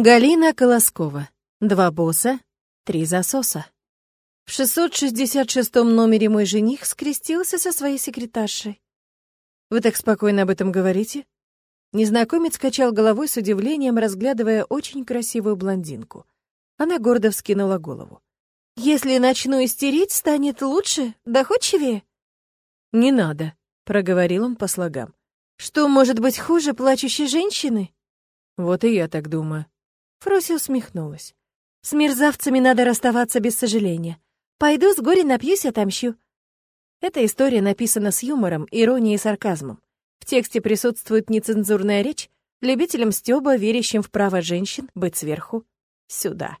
Галина Колоскова. Два босса, три засоса. В 666 номере мой жених скрестился со своей секретаршей. Вы так спокойно об этом говорите? Незнакомец качал головой с удивлением, разглядывая очень красивую блондинку. Она гордо вскинула голову. «Если начну истерить, станет лучше, доходчивее?» «Не надо», — проговорил он по слогам. «Что может быть хуже плачущей женщины?» «Вот и я так думаю». Фрося усмехнулась. «С мерзавцами надо расставаться без сожаления. Пойду с горя напьюсь и отомщу». Эта история написана с юмором, иронией и сарказмом. В тексте присутствует нецензурная речь, любителям стёба, верящим в право женщин быть сверху, сюда.